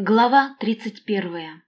Глава 31.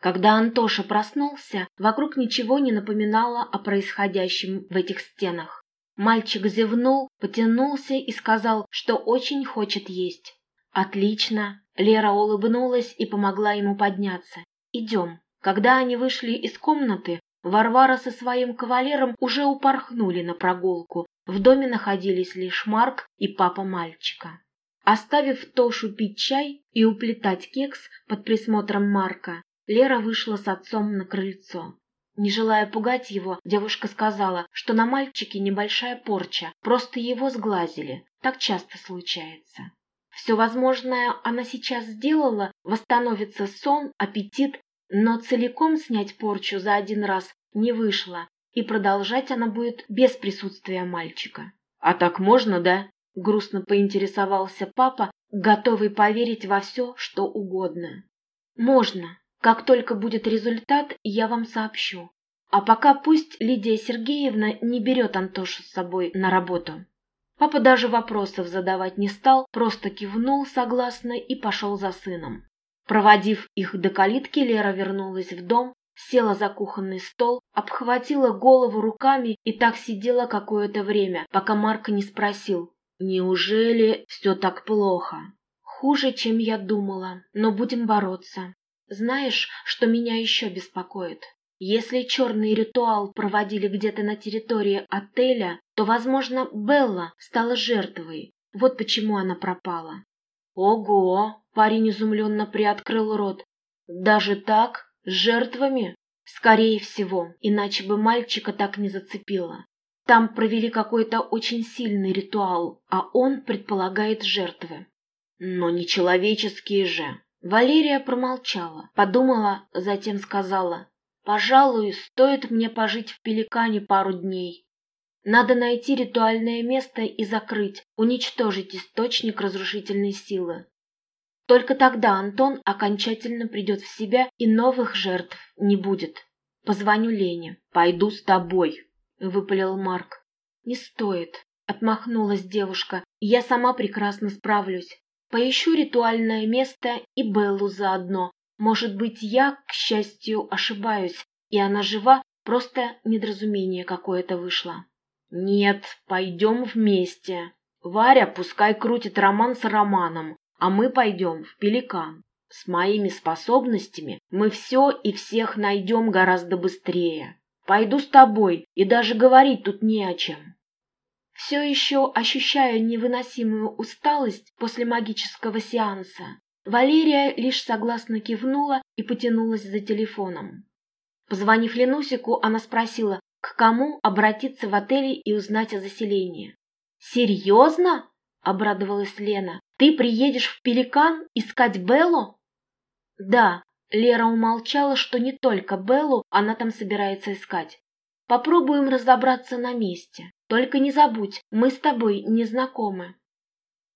Когда Антоша проснулся, вокруг ничего не напоминало о происходящем в этих стенах. Мальчик зевнул, потянулся и сказал, что очень хочет есть. «Отлично!» Лера улыбнулась и помогла ему подняться. «Идем». Когда они вышли из комнаты, Варвара со своим кавалером уже упорхнули на прогулку. В доме находились лишь Марк и папа мальчика. Оставив Тошу пить чай и уплетать кекс под присмотром Марка, Лера вышла с отцом на крыльцо. Не желая пугать его, девушка сказала, что на мальчике небольшая порча, просто его сглазили. Так часто случается. Все возможное она сейчас сделала, восстановится сон, аппетит, но целиком снять порчу за один раз не вышло, и продолжать она будет без присутствия мальчика. «А так можно, да?» Грустно поинтересовался папа, готовый поверить во все, что угодно. «Можно. Как только будет результат, я вам сообщу. А пока пусть Лидия Сергеевна не берет Антошу с собой на работу». Папа даже вопросов задавать не стал, просто кивнул согласно и пошел за сыном. Проводив их до калитки, Лера вернулась в дом, села за кухонный стол, обхватила голову руками и так сидела какое-то время, пока Марк не спросил, Неужели все так плохо? Хуже, чем я думала, но будем бороться. Знаешь, что меня еще беспокоит? Если черный ритуал проводили где-то на территории отеля, то, возможно, Белла стала жертвой. Вот почему она пропала. Ого! Парень изумленно приоткрыл рот. Даже так? С жертвами? Скорее всего, иначе бы мальчика так не зацепило. Там провели какой-то очень сильный ритуал, а он предполагает жертвы. Но не человеческие же. Валерия промолчала, подумала, затем сказала, «Пожалуй, стоит мне пожить в Пеликане пару дней. Надо найти ритуальное место и закрыть, уничтожить источник разрушительной силы. Только тогда Антон окончательно придет в себя и новых жертв не будет. Позвоню Лене. Пойду с тобой, — выпалил Марк. «Не стоит», — отмахнулась девушка. «Я сама прекрасно справлюсь. Поищу ритуальное место и Беллу заодно. Может быть, я, к счастью, ошибаюсь, и она жива, просто недоразумение какое-то вышло». «Нет, пойдем вместе. Варя пускай крутит роман с Романом, а мы пойдем в Пеликан. С моими способностями мы все и всех найдем гораздо быстрее». Пойду с тобой, и даже говорить тут не о чем. Все еще ощущая невыносимую усталость после магического сеанса, Валерия лишь согласно кивнула и потянулась за телефоном. Позвонив Ленусику, она спросила, к кому обратиться в отеле и узнать о заселении. «Серьезно?» — обрадовалась Лена. «Ты приедешь в Пеликан искать Беллу?» «Да, Лера умолчала, что не только Беллу она там собирается искать. Попробуем разобраться на месте. Только не забудь, мы с тобой не знакомы.